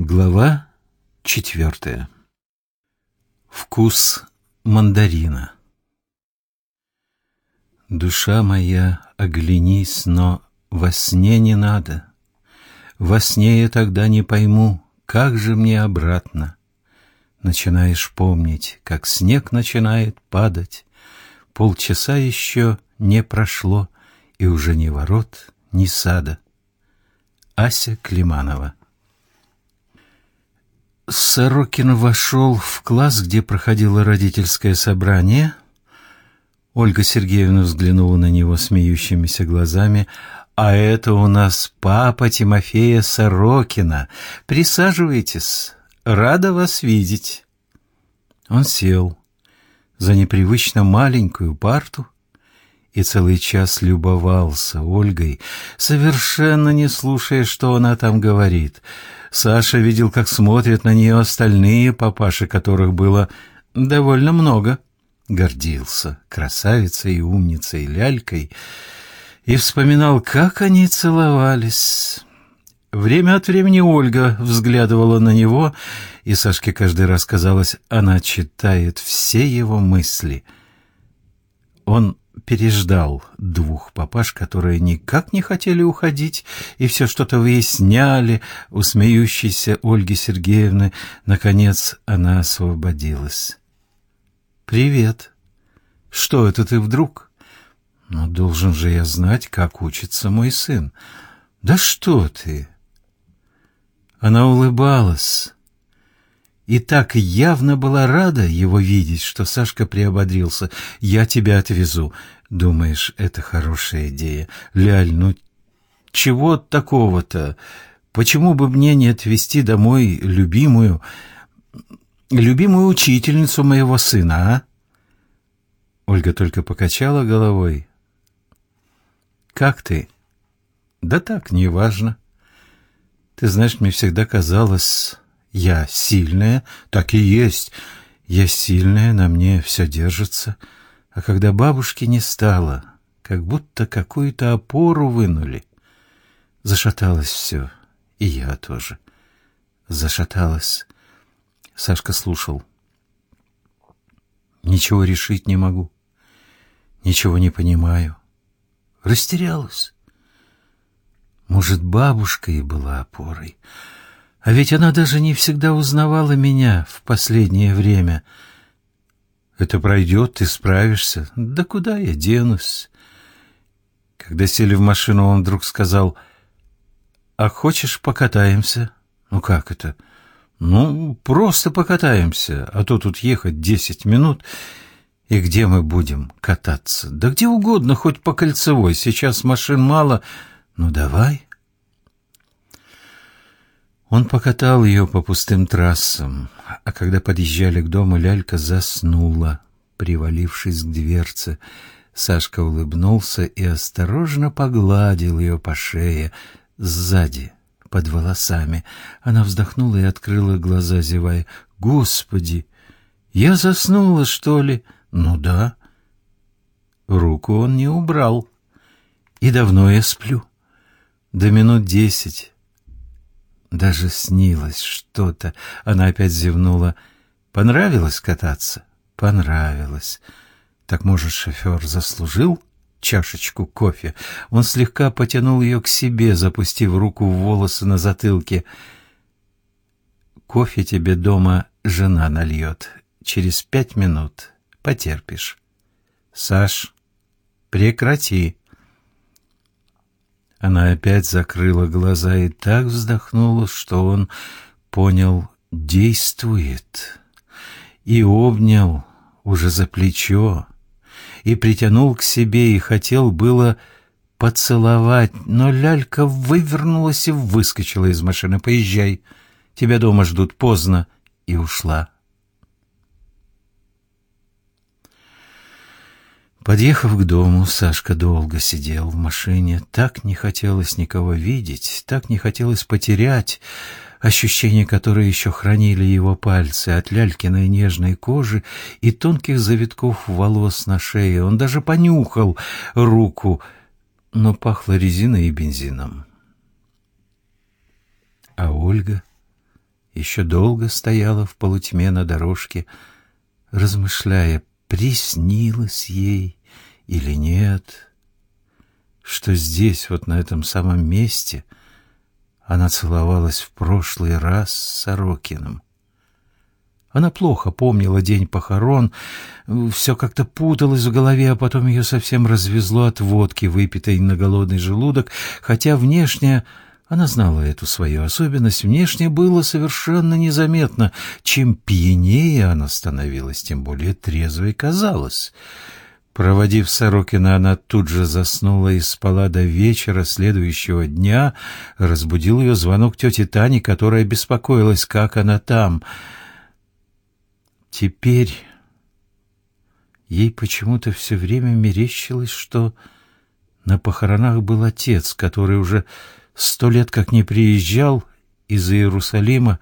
Глава четвертая. Вкус мандарина. Душа моя, оглянись, но во сне не надо. Во сне я тогда не пойму, как же мне обратно. Начинаешь помнить, как снег начинает падать. Полчаса еще не прошло, и уже ни ворот, ни сада. Ася Климанова Сорокин вошел в класс, где проходило родительское собрание. Ольга Сергеевна взглянула на него смеющимися глазами. «А это у нас папа Тимофея Сорокина. Присаживайтесь. Рада вас видеть». Он сел за непривычно маленькую парту и целый час любовался Ольгой, совершенно не слушая, что она там говорит — Саша видел, как смотрят на нее остальные папаши, которых было довольно много. Гордился красавицей и умницей лялькой и вспоминал, как они целовались. Время от времени Ольга взглядывала на него, и Сашке каждый раз казалось, она читает все его мысли. Он переждал двух папаш, которые никак не хотели уходить и все что-то выясняли у смеющейся Ольги Сергеевны. Наконец она освободилась. «Привет. Что это ты вдруг?» «Ну, должен же я знать, как учится мой сын». «Да что ты!» Она улыбалась и так явно была рада его видеть, что Сашка приободрился. «Я тебя отвезу». «Думаешь, это хорошая идея?» «Ляль, ну чего такого-то? Почему бы мне не отвезти домой любимую, любимую учительницу моего сына, а?» Ольга только покачала головой. «Как ты?» «Да так, неважно. Ты знаешь, мне всегда казалось...» Я сильная, так и есть. Я сильная, на мне все держится. А когда бабушки не стало, как будто какую-то опору вынули. Зашаталось все, и я тоже. Зашаталась. Сашка слушал. Ничего решить не могу. Ничего не понимаю. Растерялась. Может, бабушка и была опорой. А ведь она даже не всегда узнавала меня в последнее время. Это пройдет, ты справишься. Да куда я денусь? Когда сели в машину, он вдруг сказал, «А хочешь, покатаемся?» «Ну как это?» «Ну, просто покатаемся, а то тут ехать десять минут. И где мы будем кататься?» «Да где угодно, хоть по кольцевой. Сейчас машин мало. Ну, давай». Он покатал ее по пустым трассам, а когда подъезжали к дому, лялька заснула, привалившись к дверце. Сашка улыбнулся и осторожно погладил ее по шее сзади, под волосами. Она вздохнула и открыла глаза, зевая. «Господи! Я заснула, что ли?» «Ну да». Руку он не убрал. «И давно я сплю?» «До минут десять». Даже снилось что-то. Она опять зевнула. Понравилось кататься? Понравилось. Так, может, шофер заслужил чашечку кофе? Он слегка потянул ее к себе, запустив руку в волосы на затылке. Кофе тебе дома жена нальет. Через пять минут потерпишь. Саш, прекрати. Она опять закрыла глаза и так вздохнула, что он понял, действует, и обнял уже за плечо, и притянул к себе, и хотел было поцеловать, но лялька вывернулась и выскочила из машины. «Поезжай, тебя дома ждут поздно», и ушла. Подъехав к дому, Сашка долго сидел в машине. Так не хотелось никого видеть, так не хотелось потерять ощущения, которые еще хранили его пальцы от лялькиной нежной кожи и тонких завитков волос на шее. Он даже понюхал руку, но пахло резиной и бензином. А Ольга еще долго стояла в полутьме на дорожке, размышляя, приснилось ей или нет, что здесь, вот на этом самом месте, она целовалась в прошлый раз с Сорокиным. Она плохо помнила день похорон, все как-то путалось в голове, а потом ее совсем развезло от водки, выпитой на голодный желудок, хотя внешне она знала эту свою особенность, внешне было совершенно незаметно. Чем пьянее она становилась, тем более трезвой казалась. Проводив Сорокина, она тут же заснула и спала до вечера следующего дня. Разбудил ее звонок тети Тани, которая беспокоилась, как она там — Теперь ей почему-то все время мерещилось, что на похоронах был отец, который уже сто лет как не приезжал из Иерусалима,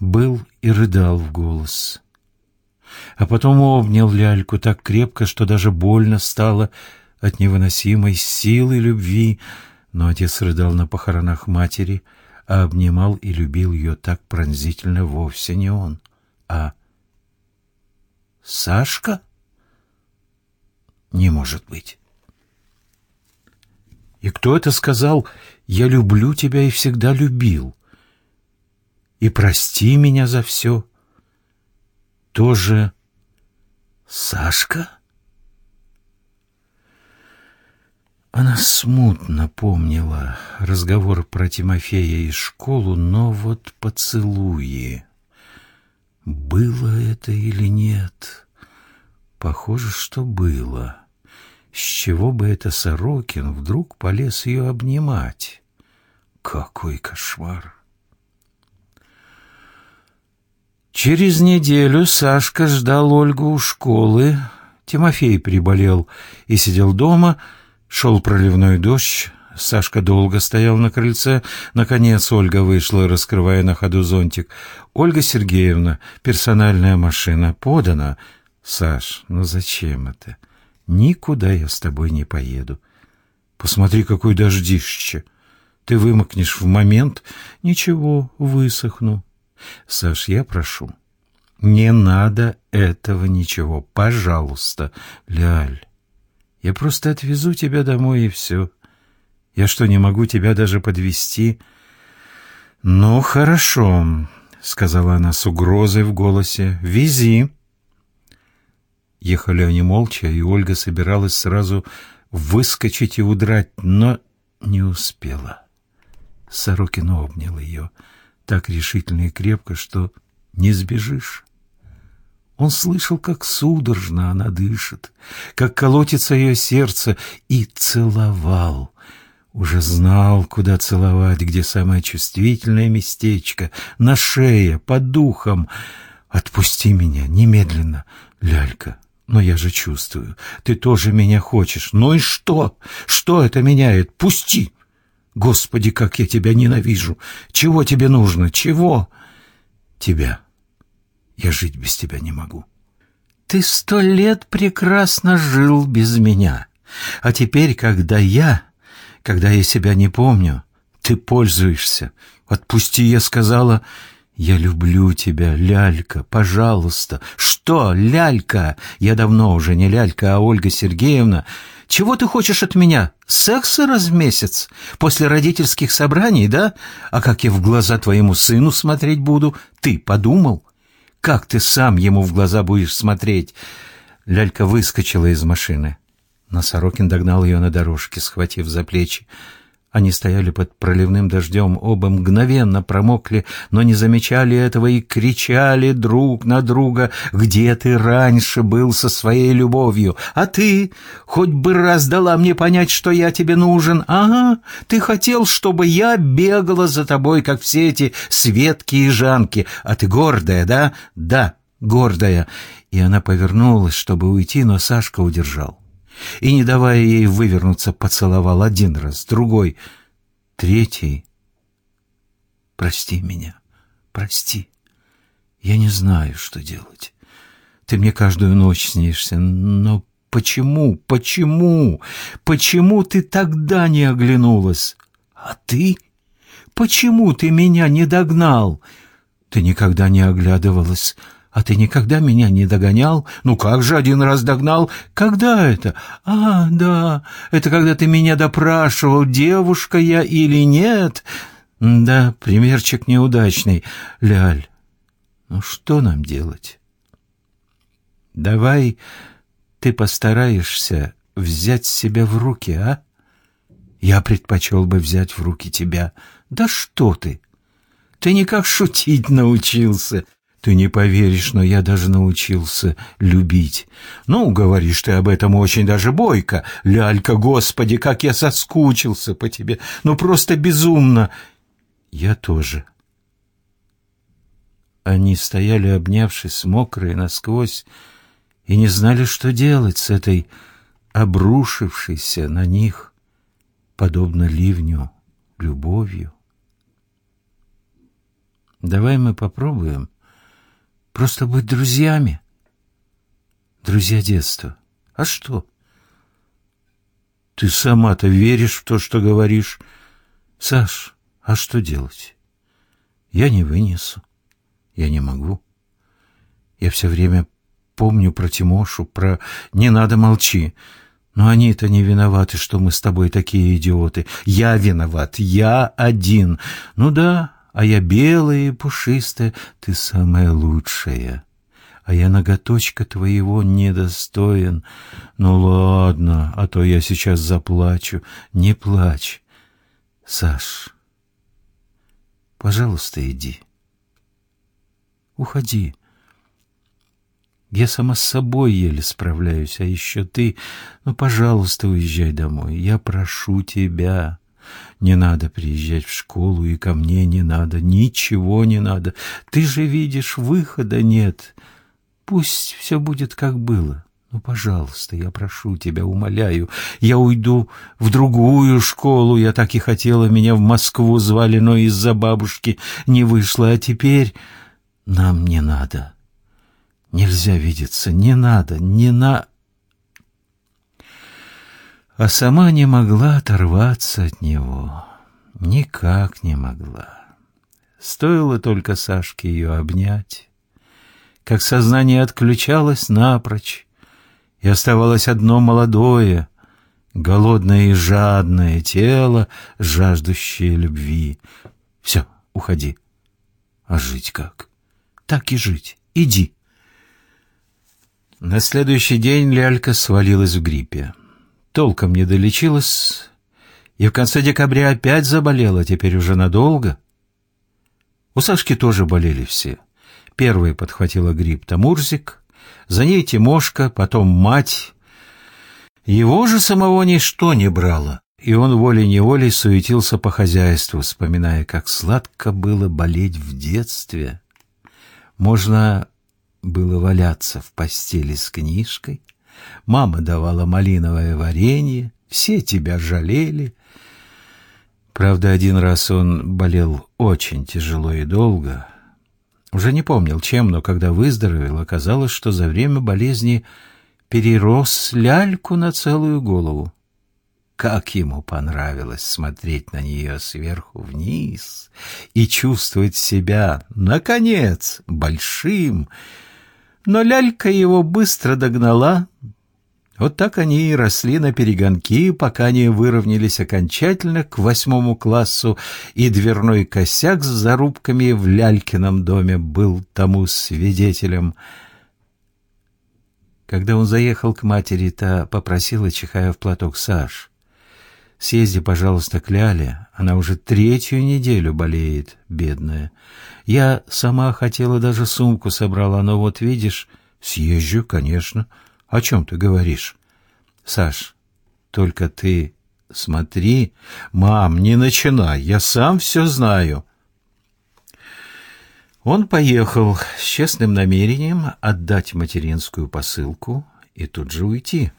был и рыдал в голос. А потом обнял ляльку так крепко, что даже больно стало от невыносимой силы любви, но отец рыдал на похоронах матери, а обнимал и любил ее так пронзительно вовсе не он, а Сашка? Не может быть. И кто это сказал «Я люблю тебя и всегда любил»? И прости меня за все. Тоже Сашка? Она смутно помнила разговор про Тимофея и школу, но вот поцелуи... Было это или нет? Похоже, что было. С чего бы это Сорокин вдруг полез ее обнимать? Какой кошмар! Через неделю Сашка ждал Ольгу у школы. Тимофей приболел и сидел дома. Шел проливной дождь. Сашка долго стоял на крыльце. Наконец Ольга вышла, раскрывая на ходу зонтик. «Ольга Сергеевна, персональная машина подана». «Саш, ну зачем это? Никуда я с тобой не поеду. Посмотри, какой дождище. Ты вымокнешь в момент. Ничего, высохну. Саш, я прошу, не надо этого ничего, пожалуйста, Ляль. Я просто отвезу тебя домой и все». Я что, не могу тебя даже подвести? Ну, хорошо, сказала она с угрозой в голосе. Вези. Ехали они молча, и Ольга собиралась сразу выскочить и удрать, но не успела. Сорокин обнял ее так решительно и крепко, что не сбежишь. Он слышал, как судорожно она дышит, как колотится ее сердце, и целовал, уже знал, куда целовать, где самое чувствительное местечко, на шее, под духом. Отпусти меня немедленно, лялька. Но я же чувствую, ты тоже меня хочешь. Ну и что? Что это меняет? Пусти! Господи, как я тебя ненавижу! Чего тебе нужно? Чего? Тебя. Я жить без тебя не могу. Ты сто лет прекрасно жил без меня. А теперь, когда я когда я себя не помню, ты пользуешься. Отпусти, я сказала. Я люблю тебя, лялька, пожалуйста. Что, лялька? Я давно уже не лялька, а Ольга Сергеевна. Чего ты хочешь от меня? Секса раз в месяц? После родительских собраний, да? А как я в глаза твоему сыну смотреть буду? Ты подумал? Как ты сам ему в глаза будешь смотреть? Лялька выскочила из машины. Но догнал ее на дорожке, схватив за плечи. Они стояли под проливным дождем, оба мгновенно промокли, но не замечали этого и кричали друг на друга, «Где ты раньше был со своей любовью? А ты? Хоть бы раз дала мне понять, что я тебе нужен. Ага, ты хотел, чтобы я бегала за тобой, как все эти Светки и Жанки. А ты гордая, да? Да, гордая». И она повернулась, чтобы уйти, но Сашка удержал и, не давая ей вывернуться, поцеловал один раз, другой, третий. «Прости меня, прости. Я не знаю, что делать. Ты мне каждую ночь снишься, но почему, почему, почему ты тогда не оглянулась? А ты? Почему ты меня не догнал? Ты никогда не оглядывалась, а ты никогда меня не догонял? Ну как же один раз догнал? Когда это? А, да, это когда ты меня допрашивал, девушка я или нет. Да, примерчик неудачный. Ляль, ну что нам делать? Давай ты постараешься взять себя в руки, а? Я предпочел бы взять в руки тебя. Да что ты! Ты никак шутить научился. Ты не поверишь, но я даже научился любить. Ну, говоришь ты об этом очень даже бойко. Лялька, господи, как я соскучился по тебе. Ну, просто безумно. Я тоже. Они стояли, обнявшись, мокрые насквозь, и не знали, что делать с этой обрушившейся на них, подобно ливню, любовью. Давай мы попробуем просто быть друзьями. Друзья детства. А что? Ты сама-то веришь в то, что говоришь. Саш, а что делать? Я не вынесу. Я не могу. Я все время помню про Тимошу, про «не надо, молчи». Но они-то не виноваты, что мы с тобой такие идиоты. Я виноват, я один. Ну да, а я белая и пушистая, ты самая лучшая. А я ноготочка твоего недостоин. Ну ладно, а то я сейчас заплачу. Не плачь. Саш, пожалуйста, иди. Уходи. Я сама с собой еле справляюсь, а еще ты... Ну, пожалуйста, уезжай домой. Я прошу тебя. Не надо приезжать в школу, и ко мне не надо, ничего не надо. Ты же видишь, выхода нет. Пусть все будет, как было. Ну, пожалуйста, я прошу тебя, умоляю. Я уйду в другую школу. Я так и хотела, меня в Москву звали, но из-за бабушки не вышло. А теперь нам не надо. Нельзя видеться, не надо, не на а сама не могла оторваться от него. Никак не могла. Стоило только Сашке ее обнять, как сознание отключалось напрочь, и оставалось одно молодое, голодное и жадное тело, жаждущее любви. Все, уходи. А жить как? Так и жить. Иди. На следующий день лялька свалилась в гриппе толком не долечилась, и в конце декабря опять заболела, теперь уже надолго. У Сашки тоже болели все. Первой подхватила грипп Тамурзик, за ней Тимошка, потом мать. Его же самого ничто не брало, и он волей-неволей суетился по хозяйству, вспоминая, как сладко было болеть в детстве. Можно было валяться в постели с книжкой, Мама давала малиновое варенье, все тебя жалели. Правда, один раз он болел очень тяжело и долго. Уже не помнил чем, но когда выздоровел, оказалось, что за время болезни перерос ляльку на целую голову. Как ему понравилось смотреть на нее сверху вниз и чувствовать себя, наконец, большим. Но лялька его быстро догнала, вот так они и росли на перегонки, пока не выровнялись окончательно к восьмому классу, и дверной косяк с зарубками в Лялькином доме был тому свидетелем. Когда он заехал к матери, та попросила, чихая в платок, «Саш, съезди, пожалуйста, к Ляле, она уже третью неделю болеет, бедная. Я сама хотела, даже сумку собрала, но вот видишь, съезжу, конечно». О чем ты говоришь? Саш, только ты смотри. Мам, не начинай, я сам все знаю. Он поехал с честным намерением отдать материнскую посылку и тут же уйти.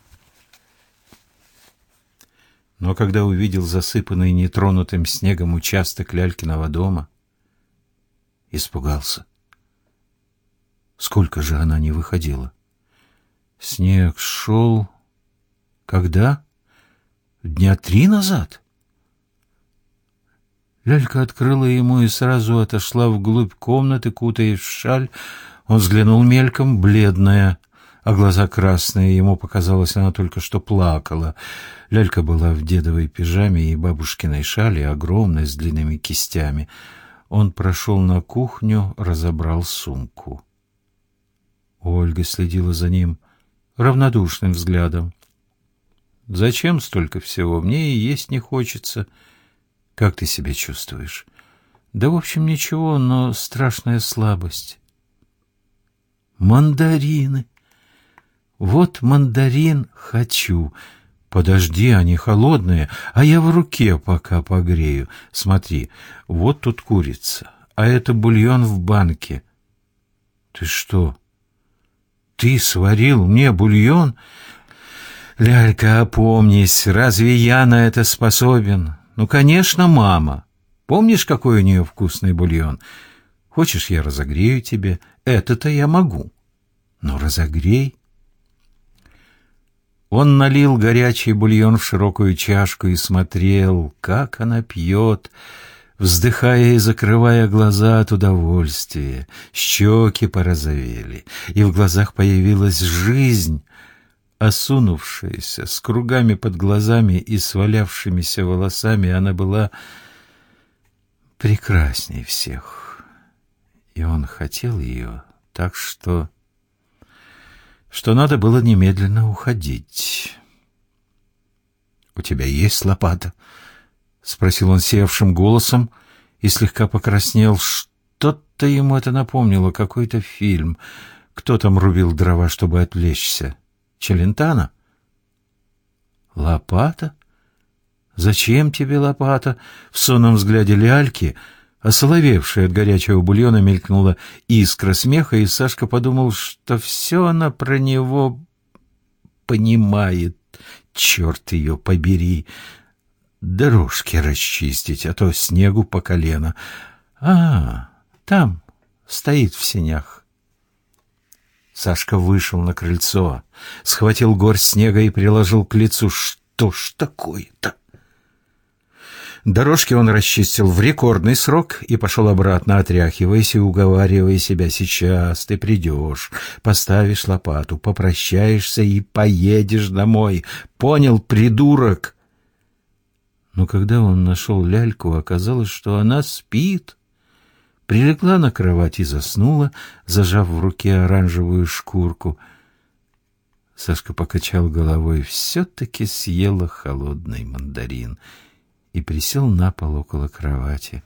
Но когда увидел засыпанный нетронутым снегом участок Лялькиного дома, испугался. Сколько же она не выходила? Снег шел... Когда? Дня три назад? Лялька открыла ему и сразу отошла вглубь комнаты, кутаясь в шаль. Он взглянул мельком, бледная, а глаза красные. Ему показалось, она только что плакала. Лялька была в дедовой пижаме и бабушкиной шали, огромной, с длинными кистями. Он прошел на кухню, разобрал сумку. Ольга следила за ним равнодушным взглядом. «Зачем столько всего? Мне и есть не хочется. Как ты себя чувствуешь?» «Да, в общем, ничего, но страшная слабость». «Мандарины!» «Вот мандарин хочу!» «Подожди, они холодные, а я в руке пока погрею. Смотри, вот тут курица, а это бульон в банке». «Ты что, ты сварил мне бульон? Лялька, опомнись, разве я на это способен? Ну, конечно, мама. Помнишь, какой у нее вкусный бульон? Хочешь, я разогрею тебе? Это-то я могу. Но разогрей. Он налил горячий бульон в широкую чашку и смотрел, как она пьет, вздыхая и закрывая глаза от удовольствия. Щеки порозовели, и в глазах появилась жизнь, осунувшаяся, с кругами под глазами и свалявшимися волосами, она была прекрасней всех. И он хотел ее так, что... что надо было немедленно уходить. «У тебя есть лопата?» — спросил он севшим голосом и слегка покраснел. Что-то ему это напомнило, какой-то фильм. Кто там рубил дрова, чтобы отвлечься? Челентано? Лопата? Зачем тебе лопата? В сонном взгляде ляльки, осоловевшая от горячего бульона, мелькнула искра смеха, и Сашка подумал, что все она про него понимает. Черт ее побери! дорожки расчистить, а то снегу по колено. А, там стоит в сенях. Сашка вышел на крыльцо, схватил горсть снега и приложил к лицу. Что ж такое-то? Дорожки он расчистил в рекордный срок и пошел обратно, отряхиваясь и уговаривая себя. «Сейчас ты придешь, поставишь лопату, попрощаешься и поедешь домой. Понял, придурок?» Но когда он нашел ляльку, оказалось, что она спит. Прилегла на кровать и заснула, зажав в руке оранжевую шкурку. Сашка покачал головой, все-таки съела холодный мандарин и присел на пол около кровати.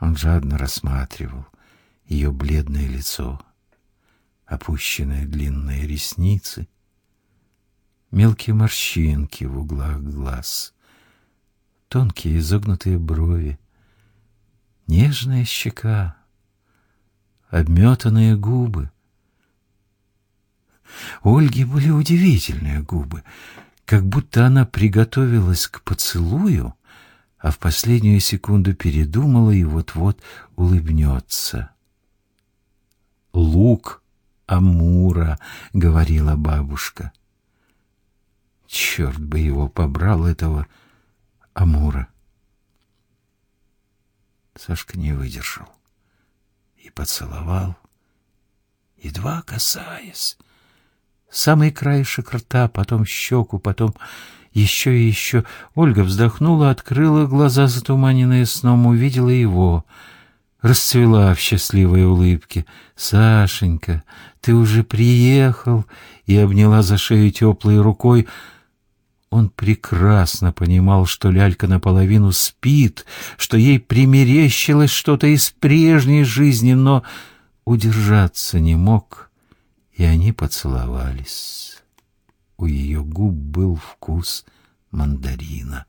Он жадно рассматривал ее бледное лицо, опущенные длинные ресницы, мелкие морщинки в углах глаз тонкие изогнутые брови, нежная щека, обметанные губы. У Ольги были удивительные губы, как будто она приготовилась к поцелую, а в последнюю секунду передумала и вот-вот улыбнется. «Лук Амура», — говорила бабушка. Черт бы его побрал, этого Амура. Сашка не выдержал и поцеловал, едва касаясь. Самый краешек рта, потом щеку, потом еще и еще. Ольга вздохнула, открыла глаза, затуманенные сном, увидела его. Расцвела в счастливой улыбке. «Сашенька, ты уже приехал!» И обняла за шею теплой рукой, — он прекрасно понимал, что лялька наполовину спит, что ей примерещилось что-то из прежней жизни, но удержаться не мог, и они поцеловались. У ее губ был вкус мандарина.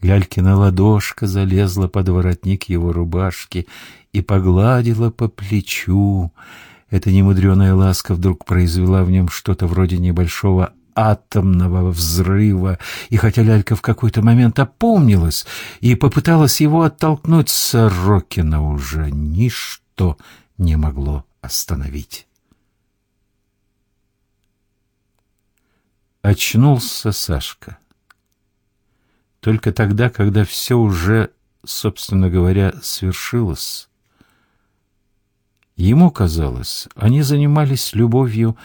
Лялькина ладошка залезла под воротник его рубашки и погладила по плечу. Эта немудреная ласка вдруг произвела в нем что-то вроде небольшого атомного взрыва, и хотя лялька в какой-то момент опомнилась и попыталась его оттолкнуть, Сорокина уже ничто не могло остановить. Очнулся Сашка. только тогда, когда все уже, собственно говоря, свершилось. Ему казалось, они занимались любовью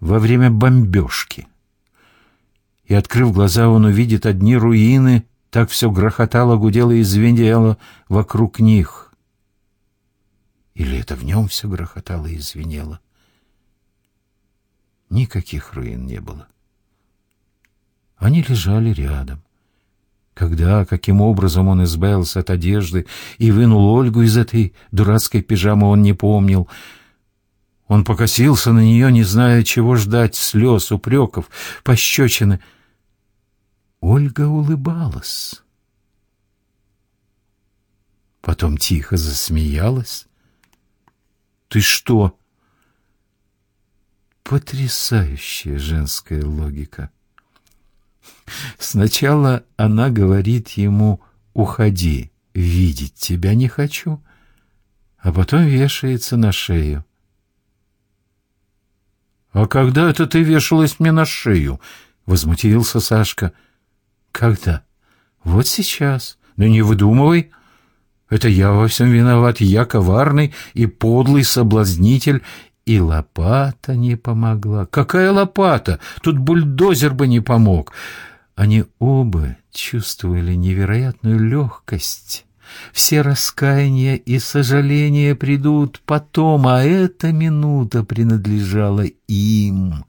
во время бомбежки. И, открыв глаза, он увидит одни руины, так все грохотало, гудело и звенело вокруг них. Или это в нем все грохотало и звенело? Никаких руин не было. Они лежали рядом. Когда, каким образом он избавился от одежды и вынул Ольгу из этой дурацкой пижамы, он не помнил. Он покосился на нее, не зная, чего ждать, слез, упреков, пощечины. Ольга улыбалась. Потом тихо засмеялась. «Ты что?» Потрясающая женская логика. Сначала она говорит ему «Уходи, видеть тебя не хочу», а потом вешается на шею. «А когда это ты вешалась мне на шею?» — возмутился Сашка. «Когда?» «Вот сейчас. Ну не выдумывай. Это я во всем виноват. Я коварный и подлый соблазнитель, и лопата не помогла. Какая лопата? Тут бульдозер бы не помог. Они оба чувствовали невероятную легкость. Все раскаяния и сожаления придут потом, а эта минута принадлежала им.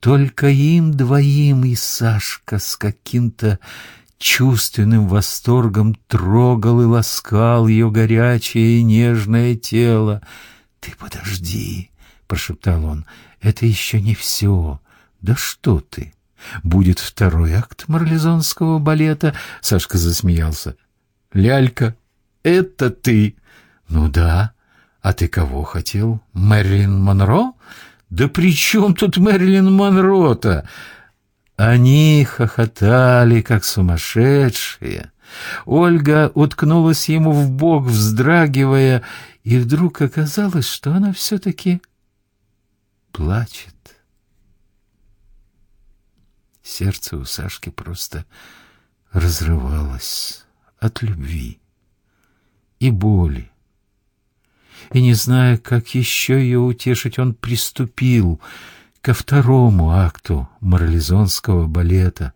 Только им двоим и Сашка с каким-то чувственным восторгом трогал и ласкал ее горячее и нежное тело. «Ты подожди!» — прошептал он. «Это еще не все. Да что ты! Будет второй акт марлезонского балета?» Сашка засмеялся. «Лялька, это ты!» «Ну да. А ты кого хотел? Мэрилин Монро?» «Да при чем тут Мэрилин Монро-то?» Они хохотали, как сумасшедшие. Ольга уткнулась ему в бок, вздрагивая, и вдруг оказалось, что она все-таки плачет. Сердце у Сашки просто разрывалось от любви и боли. И, не зная, как еще ее утешить, он приступил ко второму акту морализонского балета.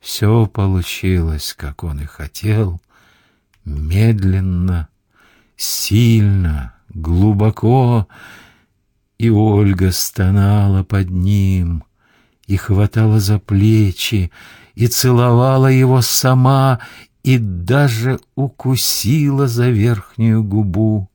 Все получилось, как он и хотел, медленно, сильно, глубоко, и Ольга стонала под ним и хватала за плечи, и целовала его сама, и даже укусила за верхнюю губу.